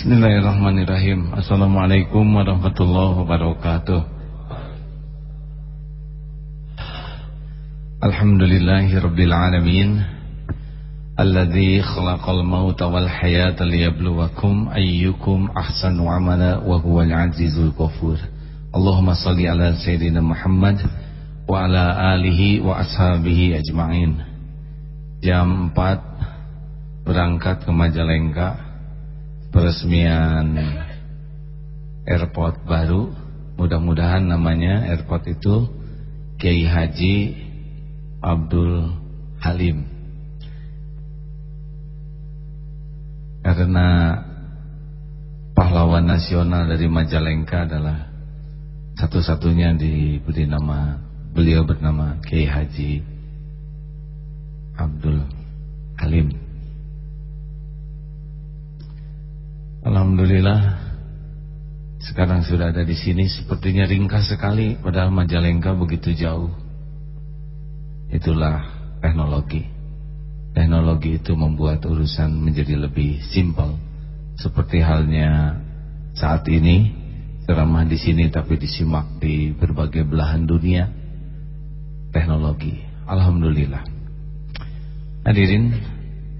Bismillahirrahmanirrahim. Assalamualaikum warahmatullahi wabarakatuh. Alhamdulillahi rabbil alamin. Alladhi khalaqal mauta wal hayata liyabluwakum ayyukum ahsanu amala wa huwal azizul ghafur. Allahumma salli ala sayyidina Muhammad wa ala alihi wa ashabihi ajma'in. Jam 4 berangkat ke Majalengka peresmian airport baru. Mudah-mudahan namanya airport itu Kiai Haji Abdul Halim. Karena pahlawan nasional dari Majalengka adalah satu-satunya diberi nama beliau bernama Kiai Haji Abdul Halim Alhamdulillah sekarang sudah ada di sini sepertinya ringkas sekali padahal Majalengka begitu jauh. Itulah teknologi. Teknologi itu membuat urusan menjadi lebih simpel. Seperti halnya saat ini ceramah di sini tapi disimak di berbagai belahan dunia. Teknologi. Alhamdulillah. Hadirin,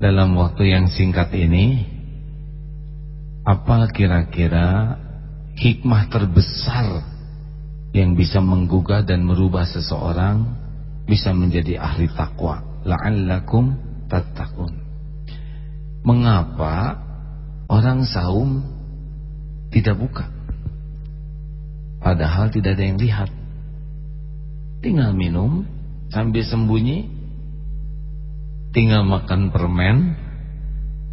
dalam waktu yang singkat ini apa kira-kira hikmah terbesar yang bisa menggugah dan merubah seseorang bisa menjadi ahli takwa? La'allakum tattaqun. Mengapa orang saum tidak buka? Padahal tidak ada yang lihat. Tinggal minum sambil sembunyi, tinggal makan permen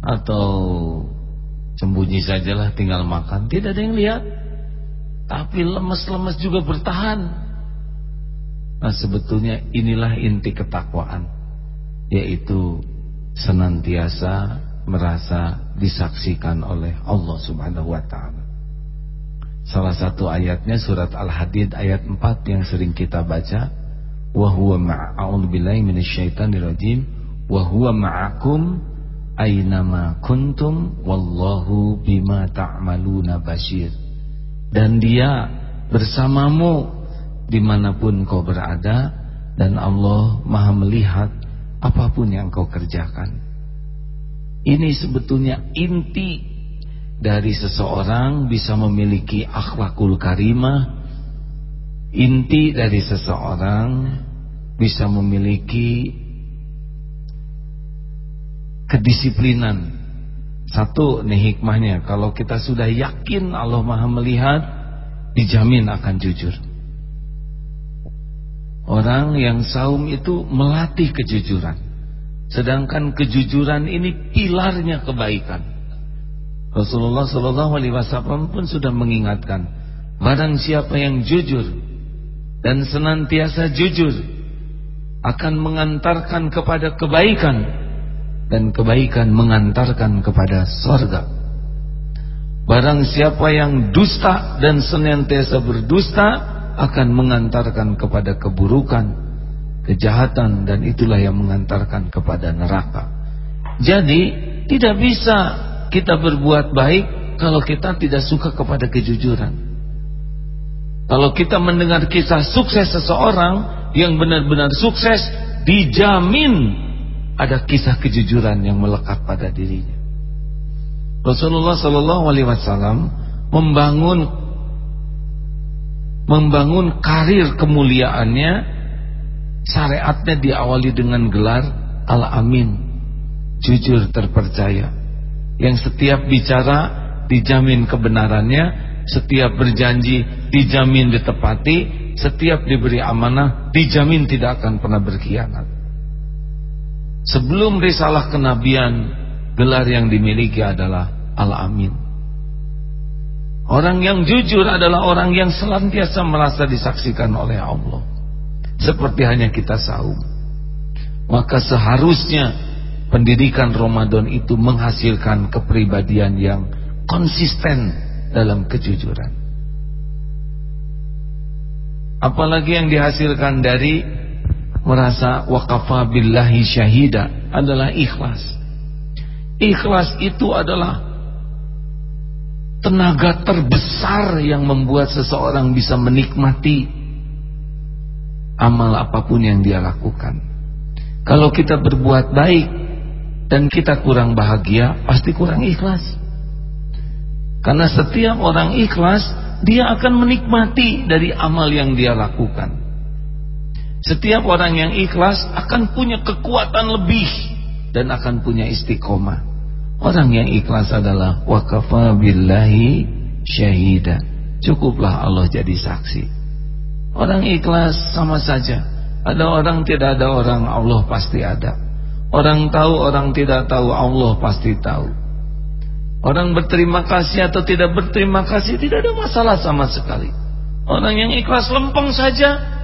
atau Sembunyi sajalah tinggal makan. Tidak ada yang lihat. Tapi lemes-lemes juga bertahan. Nah sebetulnya inilah inti ketakwaan. Yaitu senantiasa merasa disaksikan oleh Allah subhanahu wa ta'ala. Salah satu ayatnya surat Al-Hadid ayat 4 yang sering kita baca. Wa huwa ma'a'udhu billahi minasyaitanirrajim. Wa huwa ma'akum Aynama kuntum wallahu bima ta'maluna basyir. Dan dia bersamamu di mana pun kau berada dan Allah maha melihat apa pun yang kau kerjakan. Ini sebetulnya inti dari seseorang bisa memiliki akhlakul karimah. Inti dari seseorang bisa memiliki kedisiplinan. Satu nih hikmahnya, kalau kita sudah yakin Allah Maha melihat, dijamin akan jujur. Orang yang saum itu melatih kejujuran. Sedangkan kejujuran ini pilarnya kebaikan. Rasulullah Shallallahu Alaihi Wasallam pun sudah mengingatkan, barang siapa yang jujur dan senantiasa jujur akan mengantarkan kepada kebaikan dan kebaikan mengantarkan kepada sorga. Barang siapa yang dusta dan senantiasa berdusta akan mengantarkan kepada keburukan, kejahatan dan itulah yang mengantarkan kepada neraka. Jadi tidak bisa kita berbuat baik kalau kita tidak suka kepada kejujuran. Kalau kita mendengar kisah sukses seseorang yang benar-benar sukses dijamin ada kisah kejujuran yang melekat pada dirinya. Rasulullah Shallallahu Alaihi Wasallam membangun membangun karir kemuliaannya syariatnya diawali dengan gelar al-amin jujur terpercaya yang setiap bicara dijamin kebenarannya setiap berjanji dijamin ditepati setiap diberi amanah dijamin tidak akan pernah berkhianat Sebelum risalah kenabian Gelar yang dimiliki adalah Al-Amin. Orang yang jujur adalah orang yang senantiasa merasa disaksikan oleh Allah. Seperti hanya kita saum. Maka seharusnya Pendidikan Ramadan itu menghasilkan kepribadian yang konsisten dalam kejujuran. Apalagi yang dihasilkan dari merasa waqafa billahi syahida adalah ikhlas. Ikhlas itu adalah tenaga terbesar yang membuat seseorang bisa menikmati amal apa pun yang dia lakukan. Kalau kita berbuat baik dan kita kurang bahagia, pasti kurang ikhlas. Karena setiap orang ikhlas, dia akan menikmati dari amal yang dia lakukan. Setiap orang yang ikhlas akan punya kekuatan lebih dan akan punya istiqomah. Orang yang ikhlas adalah wakafa billahi syahida. Cukuplah Allah jadi saksi. Orang ikhlas sama saja. Ada orang tidak ada orang Allah pasti ada. Orang tahu orang tidak tahu Allah pasti tahu. Orang berterima kasih atau tidak berterima kasih tidak ada masalah sama sekali. Orang yang ikhlas lempeng saja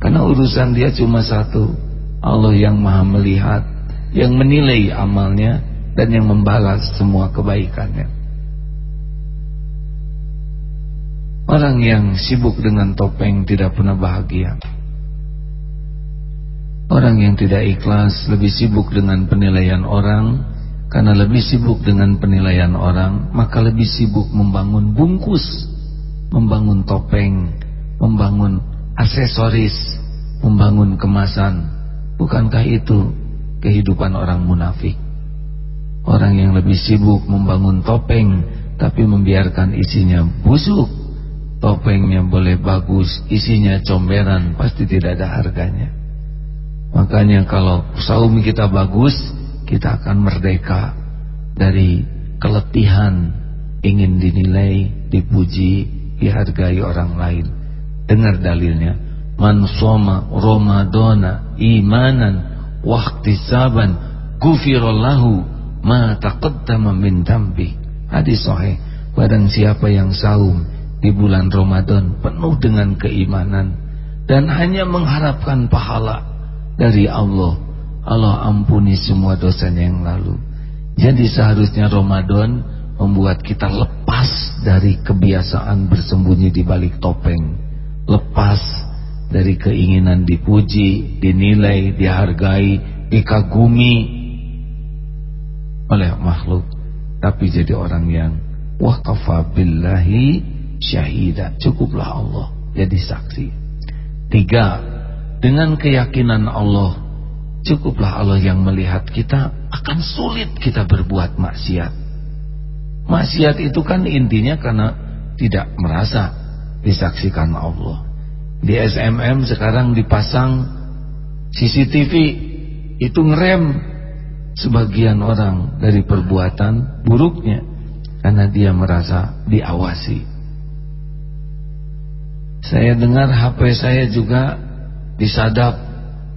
karena urusan dia cuma satu. Allah yang maha melihat, yang menilai amalnya dan yang membalas semua kebaikannya. Orang yang sibuk dengan topeng tidak pernah bahagia. Orang yang tidak ikhlas lebih sibuk dengan penilaian orang Karena lebih sibuk dengan penilaian orang Maka lebih sibuk membangun bungkus Membangun topeng Membangun aksesoris Membangun kemasan. Bukankah itu kehidupan orang munafik? Orang yang lebih sibuk membangun topeng Tapi membiarkan isinya busuk. Topengnya boleh bagus Isinya comberan Pasti tidak ada harganya. Makanya kalau saum kita bagus Kita akan merdeka Dari keletihan Ingin dinilai Dipuji Dihargai orang lain Dengar dalilnya. Man soma Ramadana Imanan Wahtisaban Gufirallahu ma taqaddama min dambi hadis sahih. Barang siapa yang saum di bulan Ramadan penuh dengan keimanan dan hanya mengharapkan pahala dari Allah Allah ampuni semua dosanya yang lalu. Jadi seharusnya Ramadan membuat kita lepas dari kebiasaan bersembunyi di balik topeng lepas dari keinginan dipuji dinilai dihargai dikagumi oleh makhluk tapi jadi orang yang waqafa billahi syahida cukuplah Allah jadi saksi. Tiga dengan keyakinan Allah cukuplah Allah yang melihat kita akan sulit kita berbuat maksiat. Maksiat itu kan intinya karena tidak merasa disaksikan Allah di SMM sekarang dipasang CCTV itu ngerem sebagian orang dari perbuatan buruknya karena dia merasa diawasi. Saya dengar HP saya juga disadap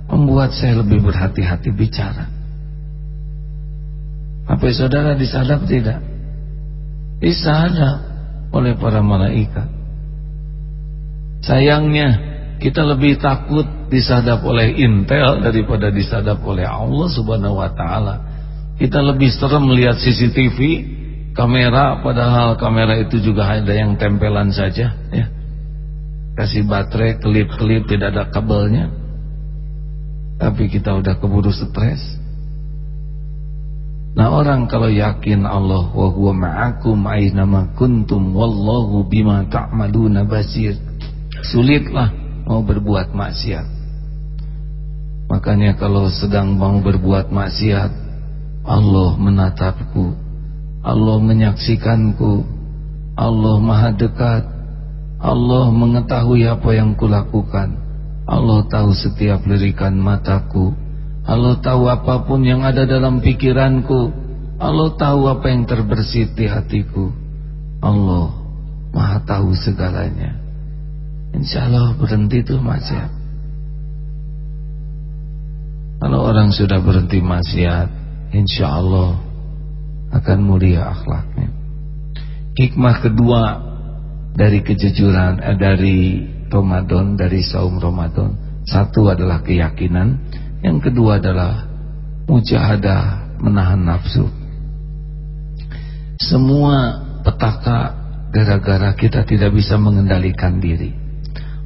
membuat saya lebih berhati-hati bicara. HP saudara disadap tidak? Disadap oleh para malaikat. Sayangnya kita lebih takut disadap oleh intel daripada disadap oleh Allah subhanahu wa ta'ala. Kita lebih serem melihat CCTV kamera padahal kamera itu juga ada yang tempelan saja ya. Kasih baterai kelip-kelip tidak ada kabelnya. Tapi kita udah keburu stres. Nah orang kalau yakin Allah wa huwa ma'akum aina kuntum wallahu bima ta'maluna basir sulitlah mau berbuat maksiat. Makanya kalau sedang mau berbuat maksiat Allah menatapku Allah menyaksikanku Allah maha dekat Allah mengetahui apa yang kulakukan Allah tahu setiap lirikan mataku Allah tahu apa pun yang ada dalam pikiranku Allah tahu apa yang terbersit di hatiku. Allah maha tahu segalanya Insya Allah berhenti itu maksiat. Kalau orang sudah berhenti maksiat Insya Allah Akan mulia akhlaknya. Hikmah kedua Dari kejujuran eh, Dari Ramadan Dari saum Ramadan. Satu adalah keyakinan Yang kedua adalah Mujahadah menahan nafsu. Semua petaka Gara-gara kita tidak bisa mengendalikan diri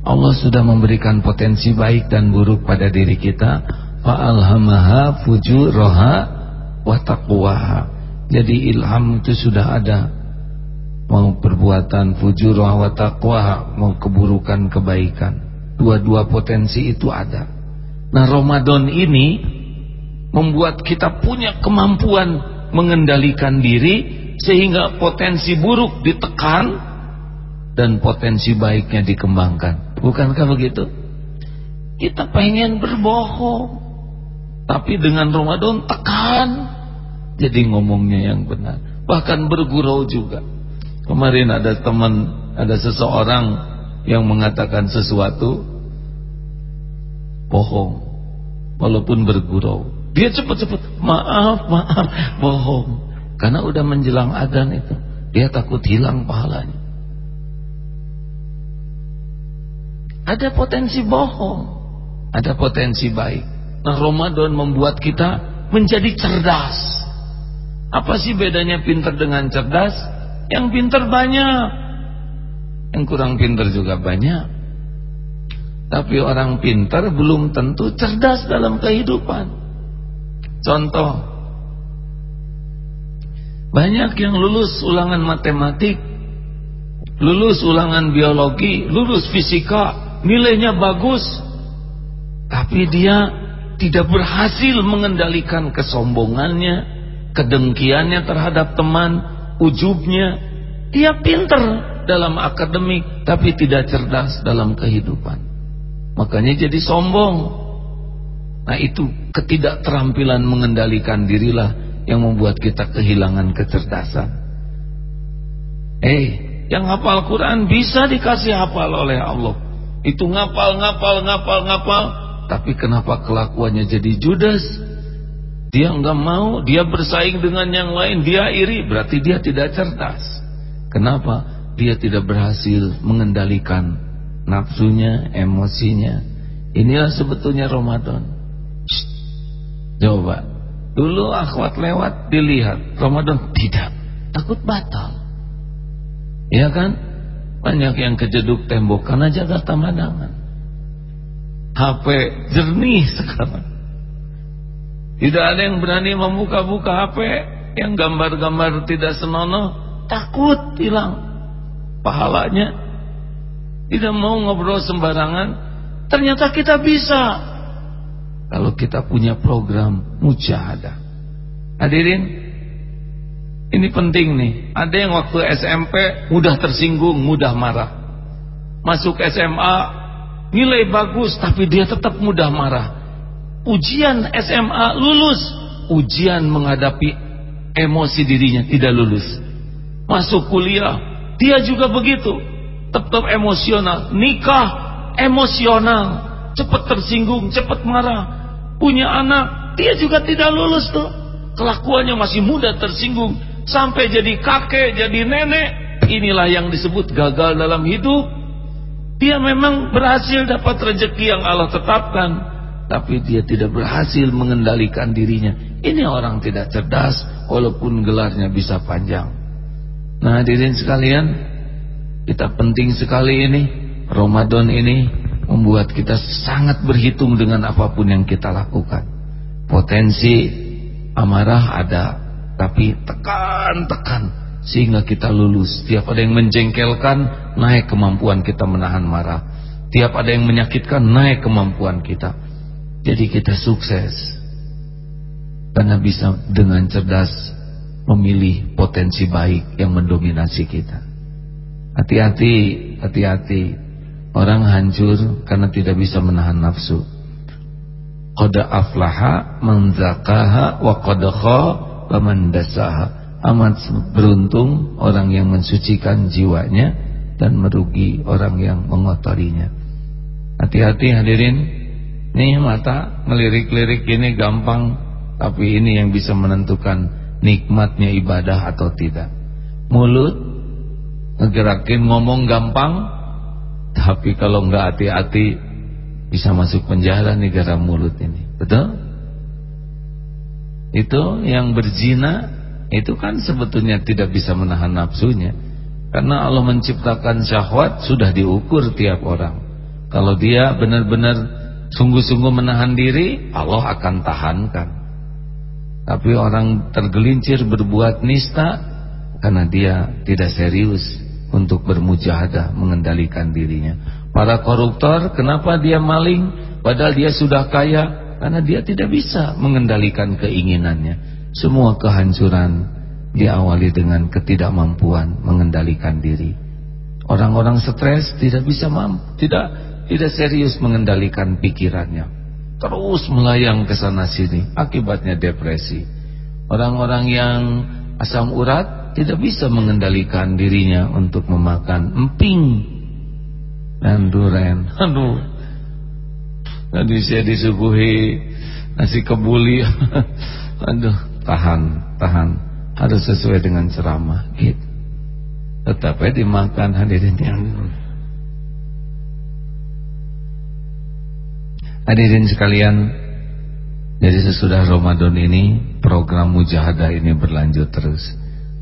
Allah sudah memberikan potensi baik dan buruk pada diri kita. Fa'alhamaha fujuraha wa taqwaha. Jadi ilham itu sudah ada. Mau perbuatan fujur wa taqwa mau keburukan kebaikan. Dua-dua potensi itu ada. Nah Ramadan ini membuat kita punya kemampuan mengendalikan diri sehingga potensi buruk ditekan dan potensi baiknya dikembangkan bukankah begitu kita pengen berbohong tapi dengan Ramadan tekan jadi ngomongnya yang benar bahkan bergurau juga Kemarin ada teman, ada seseorang yang mengatakan sesuatu bohong, walaupun bergurau. Dia cepat-cepat, maaf, maaf, bohong. Karena udah menjelang adzan itu, dia takut hilang pahalanya. Ada potensi bohong, ada potensi baik. Nah Ramadan membuat kita menjadi cerdas. Apa sih bedanya pintar dengan cerdas? Yang pintar banyak Yang kurang pintar juga banyak Tapi orang pintar belum tentu cerdas dalam kehidupan Contoh Banyak yang lulus ulangan matematik Lulus ulangan biologi Lulus fisika Nilainya bagus Tapi dia tidak berhasil mengendalikan kesombongannya Kedengkiannya terhadap teman ujubnya. Dia pinter dalam akademik tapi tidak cerdas dalam kehidupan. Makanya jadi sombong. Nah itu ketidakterampilan mengendalikan dirilah yang membuat kita kehilangan kecerdasan. Eh yang hafal Quran bisa dikasih hafal oleh Allah itu ngapal ngapal ngapal ngapal tapi kenapa kelakuannya jadi judes dia enggak mau, dia bersaing dengan yang lain, dia iri, berarti dia tidak cerdas. Kenapa? Dia tidak berhasil mengendalikan nafsunya, emosinya. Inilah sebetulnya Ramadan. Shh. Coba. Dulu akhwat lewat dilihat, Ramadan tidak. Takut batal. Iya kan? Banyak yang kejeduk tembok karena jaga tamadangan. HP jernih sekarang. Tidak ada yang berani membuka-buka HP yang gambar-gambar tidak senonoh, takut hilang pahalanya. Tidak mau ngobrol sembarangan, ternyata kita bisa. Kalau kita punya program mujahadah. Hadirin, ini penting nih. Ada yang waktu SMP mudah tersinggung, mudah marah. Masuk SMA nilai bagus tapi dia tetap mudah marah. Ujian SMA lulus. Ujian menghadapi emosi dirinya tidak lulus. Masuk kuliah dia juga begitu. Tetap emosional. Nikah emosional. Cepat tersinggung cepat marah. Punya anak dia juga tidak lulus tuh. Kelakuannya masih muda tersinggung sampai jadi kakek jadi nenek inilah yang disebut gagal dalam hidup dia memang berhasil dapat rezeki yang Allah tetapkan tapi dia tidak berhasil mengendalikan dirinya. Ini orang tidak cerdas walaupun gelarnya bisa panjang. Nah, hadirin sekalian, kita penting sekali ini Ramadan ini membuat kita sangat berhitung dengan apa pun yang kita lakukan. Potensi amarah ada, tapi tekan-tekan sehingga kita lulus. Tiap ada yang menjengkelkan, naik kemampuan kita menahan marah. Tiap ada yang menyakitkan, naik kemampuan kita. Jadi kita sukses Karena bisa dengan cerdas Memilih potensi baik Yang mendominasi kita Hati-hati Hati-hati Orang hancur karena tidak bisa menahan nafsu Qada aflaha Manzakaha Wa qada kha dasaha Amat beruntung Orang yang mensucikan jiwanya Dan merugi orang yang mengotorinya. Hati-hati hadirin Nih mata ngelirik-lirik ini gampang Tapi ini yang bisa menentukan Nikmatnya ibadah atau tidak. Mulut Ngegerakin ngomong gampang Tapi kalau nggak hati-hati Bisa masuk penjara negara mulut ini. Betul? Itu yang berzina Itu kan sebetulnya tidak bisa menahan nafsunya Karena Allah menciptakan syahwat Sudah diukur tiap orang Kalau dia benar-benar sungguh-sungguh menahan diri Allah akan tahankan tapi orang tergelincir berbuat nista karena dia tidak serius untuk bermujahadah mengendalikan dirinya. Para koruptor kenapa dia maling padahal dia sudah kaya? Karena dia tidak bisa mengendalikan keinginannya. Semua kehancuran diawali dengan ketidakmampuan mengendalikan diri. Orang-orang stres tidak bisa mampu, tidak tidak serius mengendalikan pikirannya. Terus melayang ke sana sini, akibatnya depresi. Orang-orang yang asam urat tidak bisa mengendalikan dirinya untuk memakan emping dan duren. Aduh. Tadi saya disuguhi nasi kebuli. Aduh, tahan, tahan. Harus sesuai dengan ceramah. Gitu. Tetap ya dimakan hadirin yang Hadirin sekalian, jadi sesudah Ramadan ini program mujahadah ini berlanjut terus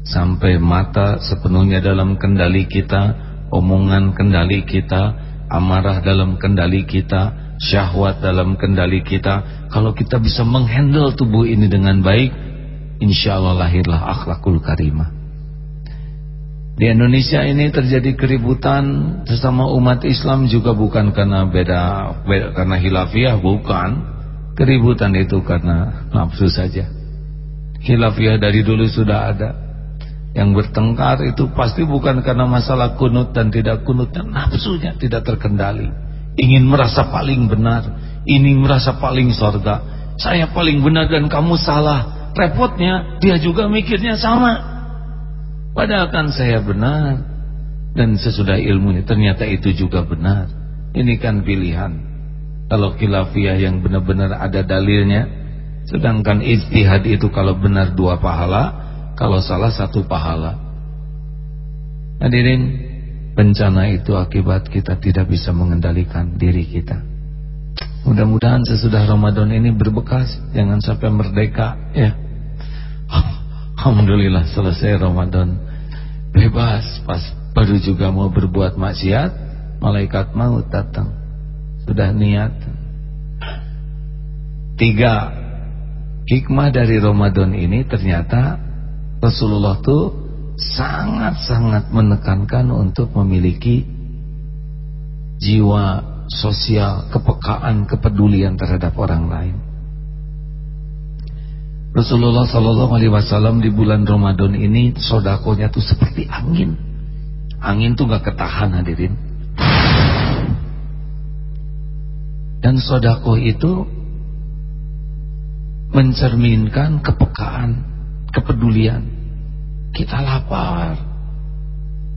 sampai mata sepenuhnya dalam kendali kita, omongan kendali kita, amarah dalam kendali kita, syahwat dalam kendali kita. Kalau kita bisa menghandle tubuh ini dengan baik, insya Allah lahirlah akhlakul karimah. Di Indonesia ini terjadi keributan sesama umat Islam juga bukan karena beda, beda karena hilafiah bukan. Keributan itu karena nafsu saja. Hilafiah dari dulu sudah ada. Yang bertengkar itu pasti bukan karena masalah kunut dan tidak kunut dan nafsunya tidak terkendali. Ingin merasa paling benar, ingin merasa paling sorga. Saya paling benar dan kamu salah. Repotnya dia juga mikirnya sama. Padahal kan saya benar dan sesudah ilmu ini ternyata itu juga benar. Ini kan pilihan. Kalau khilafiyah yang benar-benar ada dalilnya, sedangkan ijtihad itu kalau benar dua pahala, kalau salah satu pahala. Hadirin, bencana itu akibat kita tidak bisa mengendalikan diri kita. Mudah-mudahan sesudah Ramadan ini berbekas, jangan sampai merdeka ya. Alhamdulillah selesai Ramadan bebas pas baru juga mau berbuat maksiat malaikat maut datang sudah niat tiga hikmah dari Ramadan ini ternyata Rasulullah tuh sangat-sangat menekankan untuk memiliki jiwa sosial kepekaan kepedulian terhadap orang lain Rasulullah Shallallahu Alaihi Wasallam di bulan Ramadan ini sodakonya tuh seperti angin. Angin tuh gak ketahan hadirin. Dan sodako itu mencerminkan kepekaan, kepedulian. Kita lapar.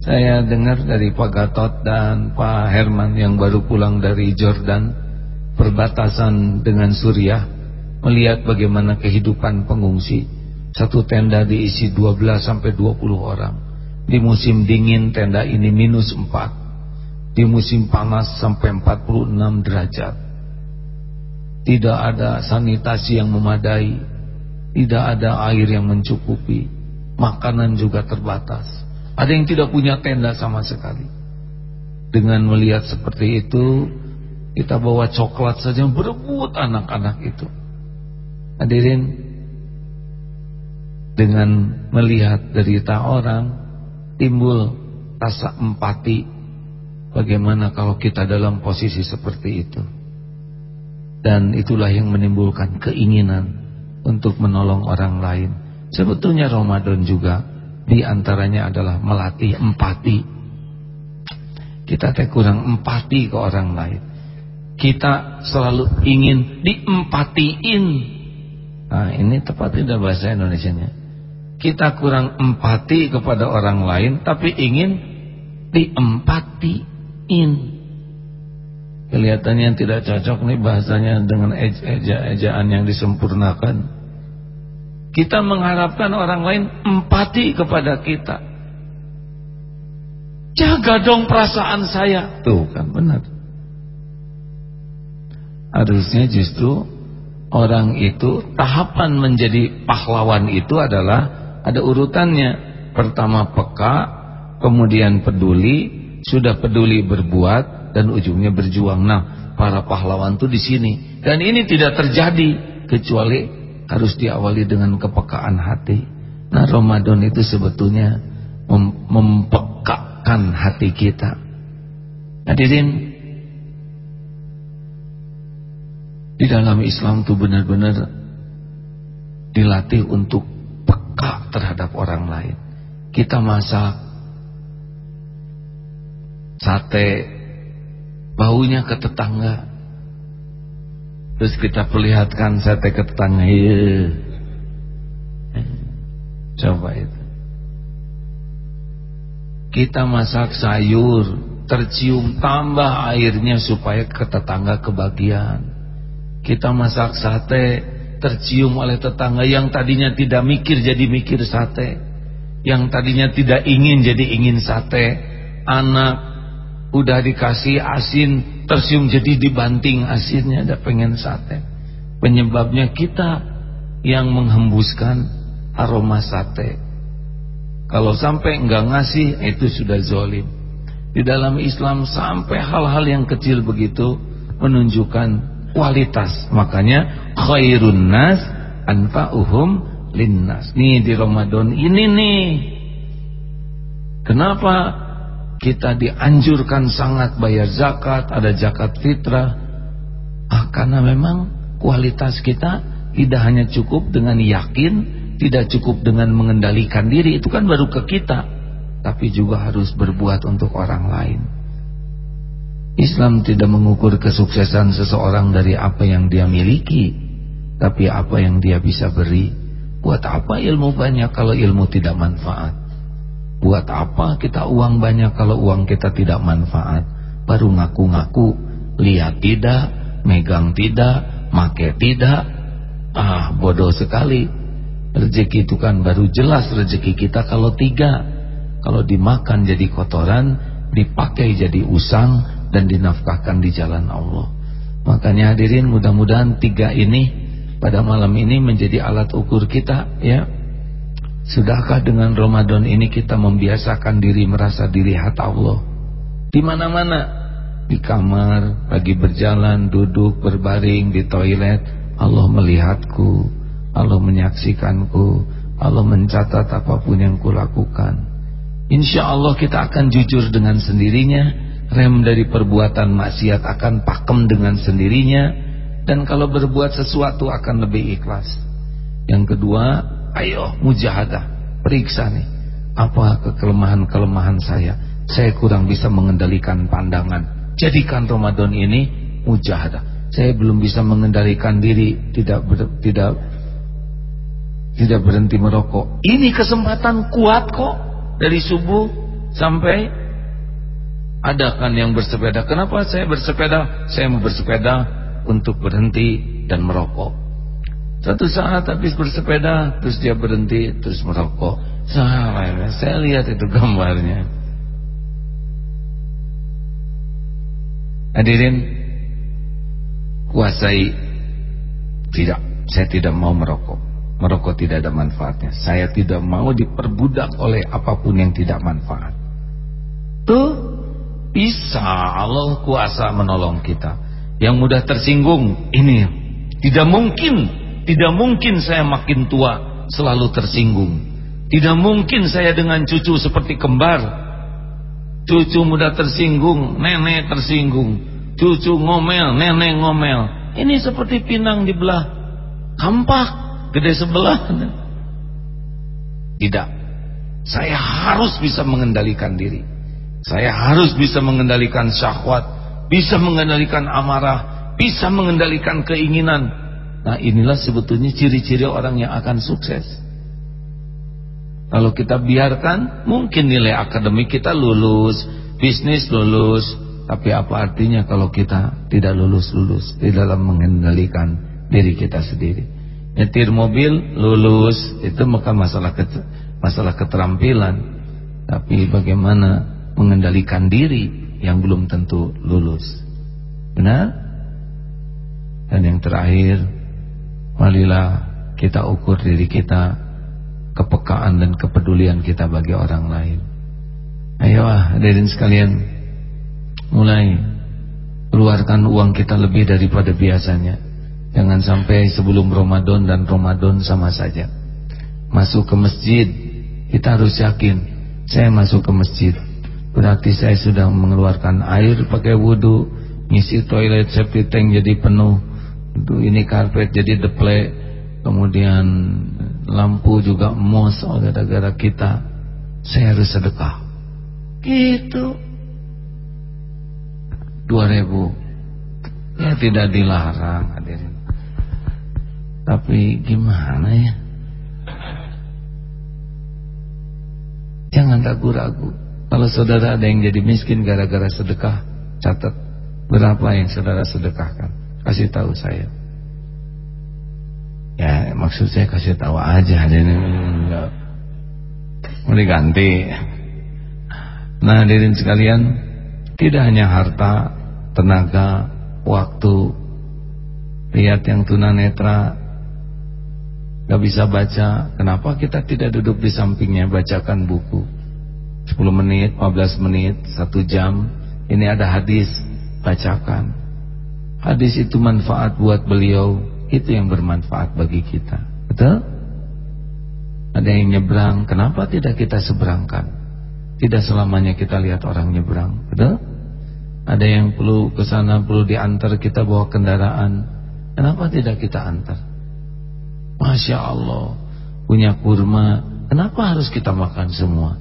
Saya dengar dari Pak Gatot dan Pak Herman yang baru pulang dari Jordan, perbatasan dengan Suriah melihat bagaimana kehidupan pengungsi. Satu tenda diisi 12 sampai 20 orang. Di musim dingin tenda ini minus 4. Di musim panas sampai 46 derajat. Tidak ada sanitasi yang memadai. Tidak ada air yang mencukupi. Makanan juga terbatas. Ada yang tidak punya tenda sama sekali. Dengan melihat seperti itu, kita bawa coklat saja berebut anak-anak itu. Hadirin dengan melihat derita orang timbul rasa empati bagaimana kalau kita dalam posisi seperti itu dan itulah yang menimbulkan keinginan untuk menolong orang lain sebetulnya Ramadan juga di antaranya adalah melatih empati kita teh kurang empati ke orang lain kita selalu ingin diempatiin Nah, ini tepat tidak bahasa Indonesia-nya. Kita kurang empati kepada orang lain tapi ingin diempatiin. Kelihatannya tidak cocok nih bahasanya dengan eja-ejaan yang disempurnakan. Kita mengharapkan orang lain empati kepada kita. Jaga dong perasaan saya. Tuh kan benar. Harusnya justru orang itu tahapan menjadi pahlawan itu adalah ada urutannya. Pertama peka, kemudian peduli, sudah peduli berbuat dan ujungnya berjuang. Nah, para pahlawan itu di sini. Dan ini tidak terjadi kecuali harus diawali dengan kepekaan hati. Nah, Ramadan itu sebetulnya mem mempekakan hati kita. Hadirin, di dalam Islam itu benar-benar dilatih untuk peka terhadap orang lain. Kita masak sate baunya ke tetangga. Terus kita perlihatkan sate ke tetangga. Iya. Coba itu. Kita masak sayur, tercium tambah airnya supaya ke tetangga kebagian. Kita masak sate, tercium oleh tetangga yang tadinya tidak mikir jadi mikir sate. Yang tadinya tidak ingin jadi ingin sate. Anak udah dikasih asin, tercium jadi dibanting asinnya, ada pengen sate. Penyebabnya kita yang menghembuskan aroma sate. Kalau sampai enggak ngasih itu sudah zolim. Di dalam Islam sampai hal-hal yang kecil begitu menunjukkan kualitas. Makanya khairun nas anfa'uhum linnas. Nih di Ramadan ini nih. Kenapa kita dianjurkan sangat bayar zakat, ada zakat fitrah? Ah, karena memang kualitas kita tidak hanya cukup dengan yakin tidak cukup dengan mengendalikan diri itu kan baru ke kita tapi juga harus berbuat untuk orang lain. Islam tidak mengukur kesuksesan seseorang dari apa yang dia miliki tapi apa yang dia bisa beri. Buat apa ilmu banyak kalau ilmu tidak manfaat buat apa kita uang banyak kalau uang kita tidak manfaat baru ngaku-ngaku lihat tidak megang tidak make tidak ah bodoh sekali Rezeki itu kan baru jelas rezeki kita kalau tiga. Kalau dimakan jadi kotoran, dipakai jadi usang dan dinafkahkan di jalan Allah. Makanya hadirin mudah-mudahan tiga ini pada malam ini menjadi alat ukur kita ya. Sudahkah dengan Ramadan ini kita membiasakan diri merasa dilihat Allah? Di mana-mana. Di kamar, lagi berjalan, duduk, berbaring, di toilet, Allah melihatku. Allah menyaksikanku Allah mencatat apa pun yang kulakukan Insya Allah kita akan jujur dengan sendirinya Rem dari perbuatan maksiat akan pakem dengan sendirinya Dan kalau berbuat sesuatu akan lebih ikhlas Yang kedua Ayo mujahadah Periksa nih Apa kekelemahan-kelemahan saya Saya kurang bisa mengendalikan pandangan Jadikan Ramadan ini mujahadah Saya belum bisa mengendalikan diri Tidak ber, tidak tidak berhenti merokok. Ini kesempatan kuat kok dari subuh sampai ada kan yang bersepeda. Kenapa saya bersepeda? Saya mau bersepeda untuk berhenti dan merokok. Satu saat habis bersepeda terus dia berhenti terus merokok. Saya, lihat itu gambarnya. Hadirin kuasai tidak saya tidak mau merokok merokok tidak ada manfaatnya. Saya tidak mau diperbudak oleh apa pun yang tidak manfaat. Tuh bisa Allah kuasa menolong kita. Yang mudah tersinggung ini tidak mungkin, tidak mungkin saya makin tua selalu tersinggung. Tidak mungkin saya dengan cucu seperti kembar. Cucu mudah tersinggung, nenek tersinggung. Cucu ngomel, nenek ngomel. Ini seperti pinang di belah kampak gede sebelah. Tidak. Saya harus bisa mengendalikan diri. Saya harus bisa mengendalikan syahwat, bisa mengendalikan amarah, bisa mengendalikan keinginan. Nah, inilah sebetulnya ciri-ciri orang yang akan sukses. Kalau kita biarkan, mungkin nilai akademik kita lulus, bisnis lulus, tapi apa artinya kalau kita tidak lulus-lulus di dalam mengendalikan diri kita sendiri? nyetir mobil lulus. Itu bukan masalah ke, masalah keterampilan. Tapi bagaimana mengendalikan diri yang belum tentu lulus? Benar? Dan yang terakhir marilah kita ukur diri kita kepekaan dan kepedulian kita bagi orang lain. Ayo hadirin sekalian mulai keluarkan uang kita lebih daripada biasanya. Jangan sampai sebelum Ramadan dan Ramadan sama saja. Masuk ke masjid, kita harus yakin Saya masuk ke masjid. Berarti saya sudah mengeluarkan air pakai wudhu Ngisi toilet safety tank jadi penuh Ini karpet jadi deplek Kemudian lampu juga mos oleh gara-gara kita. Saya harus sedekah. Gitu. Dua ribu. Ya tidak dilarang hadirin. Tapi gimana ya? Jangan ragu-ragu. Kalau saudara ada yang jadi miskin gara-gara sedekah, catat. Berapa yang saudara sedekahkan. Kasih tahu saya. Ya, maksud saya kasih tahu aja, ini enggak mau diganti. Nah, hadirin sekalian, tidak hanya harta, tenaga, waktu. Lihat yang tunanetra Gak bisa baca Kenapa kita tidak duduk di sampingnya Bacakan buku 10 menit, 15 menit, 1 jam Ini ada hadis Bacakan Hadis itu manfaat buat beliau. Itu yang bermanfaat bagi kita. Betul? Ada yang nyebrang Kenapa tidak kita seberangkan? Tidak selamanya kita lihat orang nyebrang. Betul? Ada yang perlu ke sana Perlu diantar kita bawa kendaraan. Kenapa tidak kita antar? Masya Allah Punya kurma. Kenapa harus kita makan semua?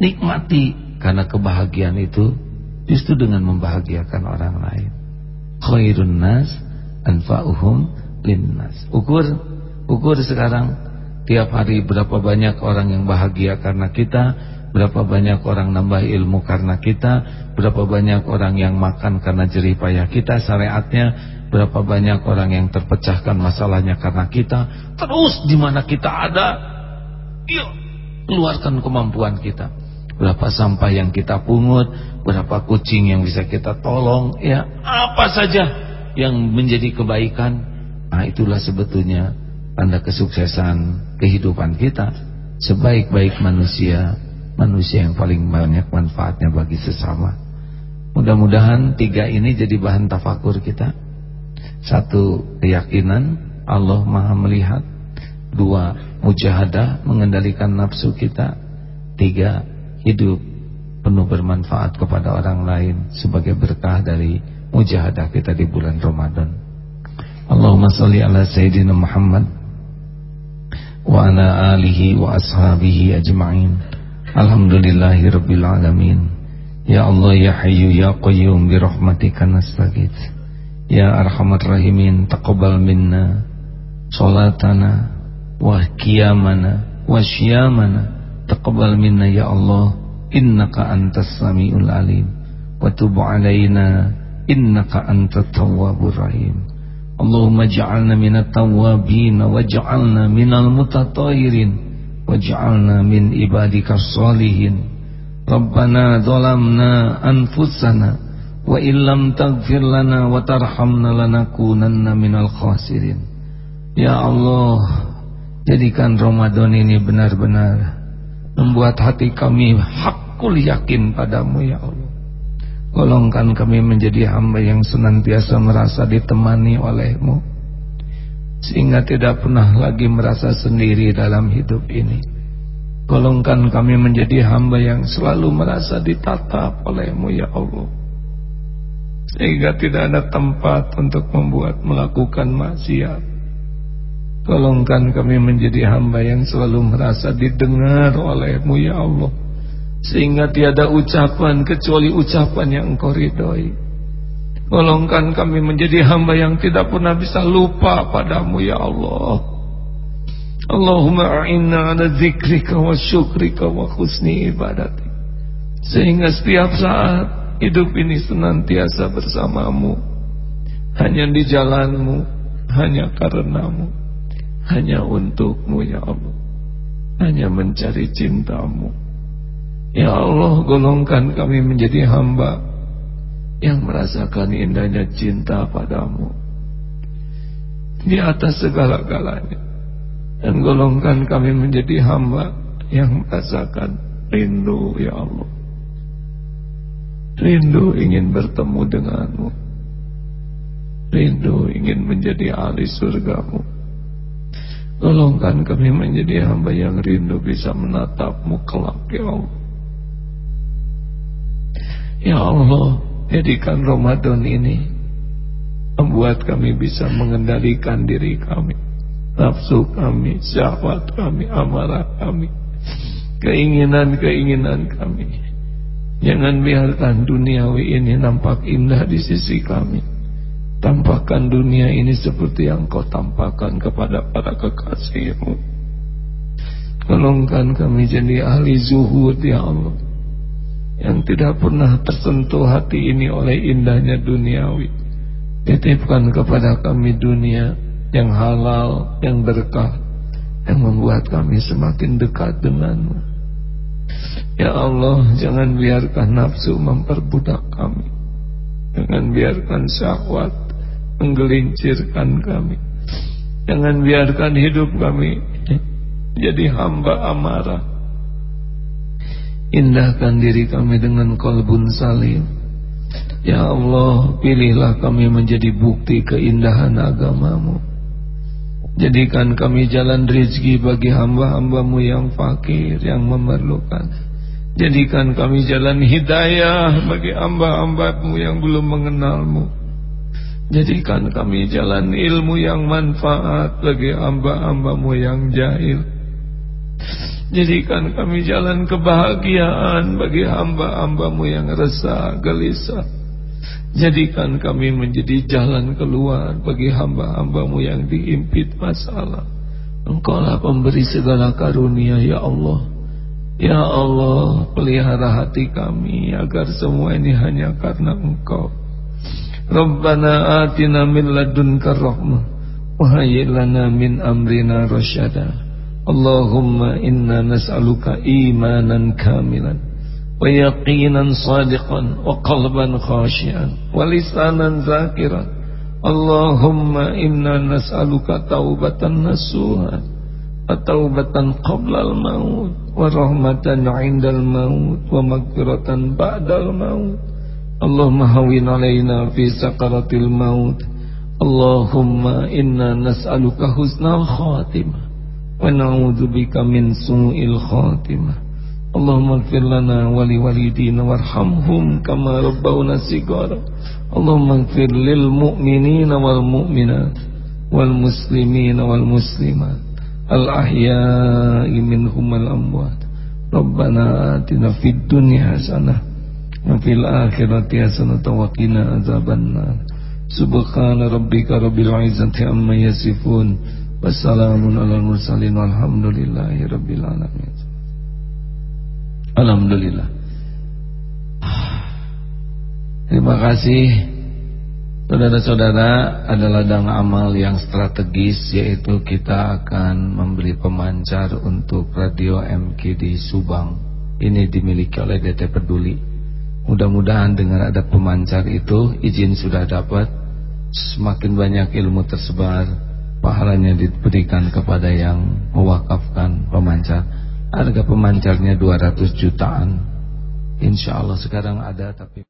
Nikmati karena kebahagiaan itu justru dengan membahagiakan orang lain. Khairun nas anfa'uhum linnas. Ukur ukur sekarang tiap hari berapa banyak orang yang bahagia karena kita, berapa banyak orang nambah ilmu karena kita, berapa banyak orang yang makan karena jerih payah kita syariatnya, berapa banyak orang yang terpecahkan masalahnya karena kita. Terus di mana kita ada, yuk keluarkan kemampuan kita berapa sampah yang kita pungut, berapa kucing yang bisa kita tolong, ya apa saja yang menjadi kebaikan. Nah itulah sebetulnya tanda kesuksesan kehidupan kita. Sebaik-baik manusia, manusia yang paling banyak manfaatnya bagi sesama. Mudah-mudahan tiga ini jadi bahan tafakur kita. Satu, keyakinan Allah maha melihat. Dua, mujahadah mengendalikan nafsu kita. Tiga, hidup penuh bermanfaat kepada orang lain sebagai berkah dari mujahadah kita di bulan Ramadan. Allahumma salli ala Sayyidina Muhammad wa ala alihi wa ashabihi ajma'in. Alhamdulillahi rabbil alamin. Ya Allah ya Hayyu ya Qayyum bi rahmatika nastaghits. Ya Arhamar Rahimin taqabbal minna salatana wa qiyamana wa syiyamana taqabbal minna ya Allah. Innaka antas samiul alim. Wa tub alaina innaka antat tawwabur rahim. Allahumma ja'alna minat tawwabin waj'alna minal mutatahhirin waj'alna min ibadikas salihin. Rabbana zalamna anfusana wa illam taghfir lana wa tarhamna lanakunanna minal khasirin. Ya Allah jadikan Ramadan ini benar-benar Membuat hati kami hakul yakin padamu ya Allah. Golongkan kami menjadi hamba yang senantiasa merasa ditemani olehmu Sehingga tidak pernah lagi merasa sendiri dalam hidup ini. Golongkan kami menjadi hamba yang selalu merasa ditatap olehmu ya Allah. Sehingga tidak ada tempat untuk membuat melakukan maksiat Tolongkan kami menjadi hamba yang selalu merasa didengar olehmu ya Allah. Sehingga tiada ucapan kecuali ucapan yang engkau ridhoi. Tolongkan kami menjadi hamba yang tidak pernah bisa lupa padamu ya Allah. Allahumma a'inna ala zikrika wa syukrika wa khusni ibadati. Sehingga setiap saat hidup ini senantiasa bersamamu. Hanya di jalanmu Hanya karenamu hanya untukmu ya Allah. Hanya mencari cintamu. Ya Allah golongkan kami menjadi hamba yang merasakan indahnya cinta padamu. Di atas segala-galanya. Dan golongkan kami menjadi hamba yang merasakan rindu ya Allah. Rindu ingin bertemu denganmu. Rindu ingin menjadi ahli surgamu Tolongkan kami menjadi hamba yang rindu bisa menatapmu kelak ya Allah. Ya Allah jadikan Ramadan ini membuat kami bisa mengendalikan diri kami nafsu kami syahwat kami amarah kami keinginan-keinginan kami. Jangan biarkan duniawi ini nampak indah di sisi kami tampakkan dunia ini seperti yang kau tampakkan kepada para kekasihmu tolongkan kami jadi ahli zuhud ya Allah yang tidak pernah tersentuh hati ini oleh indahnya duniawi. Titipkan kepada kami dunia yang halal, yang berkah, yang membuat kami semakin dekat denganmu. Ya Allah, jangan biarkan nafsu memperbudak kami. Jangan biarkan syahwat menggelincirkan kami. Jangan biarkan hidup kami jadi hamba amarah. Indahkan diri kami dengan kolbun salim. Ya Allah pilihlah kami menjadi bukti keindahan agamamu. Jadikan kami jalan rizki bagi hamba-hambamu yang fakir Yang memerlukan. Jadikan kami jalan hidayah bagi hamba-hambamu yang belum mengenalmu Jadikan kami jalan ilmu yang manfaat bagi hamba-hambamu yang jahil Jadikan kami jalan kebahagiaan bagi hamba-hambamu yang resah, gelisah. Jadikan kami menjadi jalan keluar bagi hamba-hambamu yang diimpit masalah. Engkaulah pemberi segala karunia, Ya Allah. Ya Allah, pelihara hati kami agar semua ini hanya karena Engkau. Rabbana atina min ladunka rahmah Wahai lana min amrina rasyada Allahumma inna nas'aluka imanan kamilan Wa yaqinan sadiqan Wa qalban khashian, Wa lisanan zakiran. Allahumma inna nas'aluka taubatan nasuhan Wa taubatan qabla maut, Wa rahmatan indal maut Wa magfiratan ba'dal maut. اللهم هون علينا في سكرة الموت. اللهم إنا نسألك حسن الخاتمة ونعوذ بك من سوء الخاتمة. اللهم اغفر لنا ولوالدينا وارحمهم كما ربونا صغارا. اللهم اغفر للمؤمنين والمؤمنات والمسلمين والمسلمات. الأحياء منهم والأموات. ربنا آتنا في الدنيا حسنة وفي الآخرة حسنة وقنا عذاب النار سبحان ربك رب العزة عما يصفون Wassalamun ala mursalin walhamdulillahi rabbil alamin. Alhamdulillah. Terima kasih Saudara-saudara ada ladang amal yang strategis yaitu kita akan membeli pemancar untuk radio MK di Subang. Ini dimiliki oleh DT Peduli. Mudah-mudahan dengan ada pemancar itu izin sudah dapat. Semakin banyak ilmu tersebar pahalanya diberikan kepada yang mewakafkan pemancar. Harga pemancarnya 200 jutaan. Insya Allah sekarang ada tapi